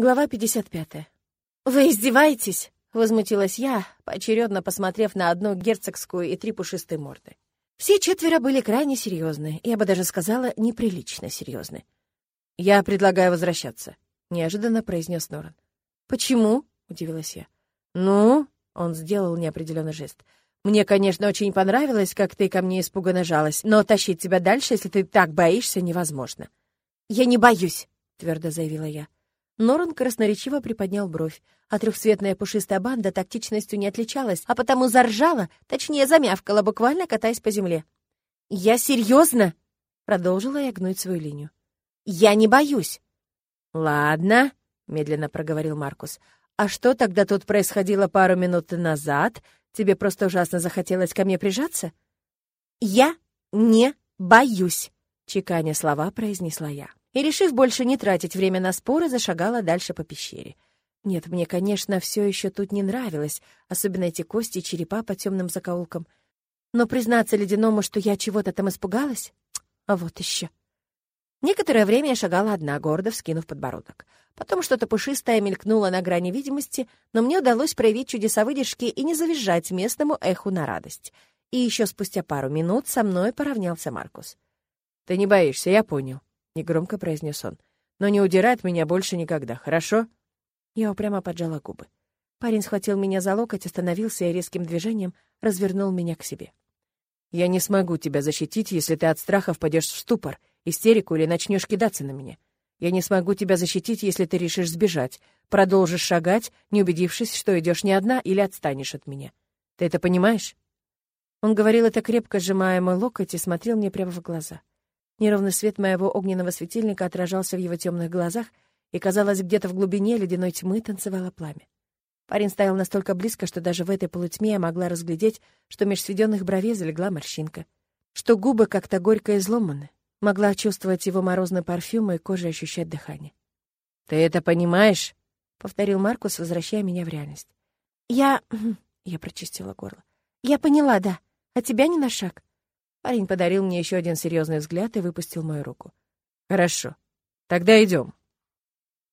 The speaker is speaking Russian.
Глава 55. «Вы издеваетесь?» — возмутилась я, поочередно посмотрев на одну герцогскую и три пушистые морды. Все четверо были крайне серьезны, я бы даже сказала, неприлично серьезны. «Я предлагаю возвращаться», — неожиданно произнес Норан. «Почему?» — удивилась я. «Ну?» — он сделал неопределенный жест. «Мне, конечно, очень понравилось, как ты ко мне испуганно жалась, но тащить тебя дальше, если ты так боишься, невозможно». «Я не боюсь», — твердо заявила я. Норан красноречиво приподнял бровь, а трехцветная пушистая банда тактичностью не отличалась, а потому заржала, точнее замявкала, буквально катаясь по земле. «Я серьезно?» — продолжила я гнуть свою линию. «Я не боюсь». «Ладно», — медленно проговорил Маркус. «А что тогда тут происходило пару минут назад? Тебе просто ужасно захотелось ко мне прижаться?» «Я не боюсь», — чеканя слова произнесла я и, решив больше не тратить время на споры, зашагала дальше по пещере. Нет, мне, конечно, все еще тут не нравилось, особенно эти кости и черепа по темным закоулкам. Но признаться ледяному, что я чего-то там испугалась? А вот еще. Некоторое время я шагала одна, гордо вскинув подбородок. Потом что-то пушистое мелькнуло на грани видимости, но мне удалось проявить чудеса выдержки и не завизжать местному эху на радость. И еще спустя пару минут со мной поравнялся Маркус. «Ты не боишься, я понял негромко произнес он. «Но не удирай меня больше никогда, хорошо?» Я упрямо поджала губы. Парень схватил меня за локоть, остановился и резким движением развернул меня к себе. «Я не смогу тебя защитить, если ты от страха впадешь в ступор, истерику или начнешь кидаться на меня. Я не смогу тебя защитить, если ты решишь сбежать, продолжишь шагать, не убедившись, что идешь не одна или отстанешь от меня. Ты это понимаешь?» Он говорил это крепко, сжимая мой локоть, и смотрел мне прямо в глаза. Неровный свет моего огненного светильника отражался в его темных глазах, и, казалось, где-то в глубине ледяной тьмы танцевало пламя. Парень стоял настолько близко, что даже в этой полутьме я могла разглядеть, что меж сведенных бровей залегла морщинка, что губы как-то горько изломаны, могла чувствовать его морозный парфюм и кожей ощущать дыхание. «Ты это понимаешь?» — повторил Маркус, возвращая меня в реальность. «Я...» — я прочистила горло. «Я поняла, да. А тебя не на шаг. Парень подарил мне еще один серьезный взгляд и выпустил мою руку. «Хорошо. Тогда идем.